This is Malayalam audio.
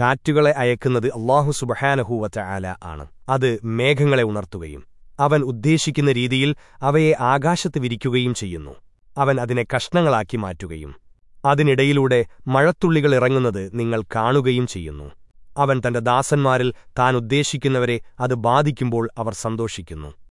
കാറ്റുകളെ അയക്കുന്നത് അള്ളാഹു സുബഹാനഹൂവറ്റ ആല ആണ്. അത് മേഘങ്ങളെ ഉണർത്തുകയും അവൻ ഉദ്ദേശിക്കുന്ന രീതിയിൽ അവയെ ആകാശത്ത് വിരിക്കുകയും ചെയ്യുന്നു. അവൻ അതിനെ കഷ്ണങ്ങളാക്കി മാറ്റുകയും അതിനിടയിലൂടെ മഴത്തുള്ളികൾ ഇറങ്ങുന്നത് നിങ്ങൾ കാണുകയും ചെയ്യുന്നു. അവൻ തന്റെ ദാസന്മാരിൽ താൻ ഉദ്ദേശിക്കുന്നവരെ അത് ബാധിക്കുമ്പോൾ അവർ സന്തോഷിക്കുന്നു.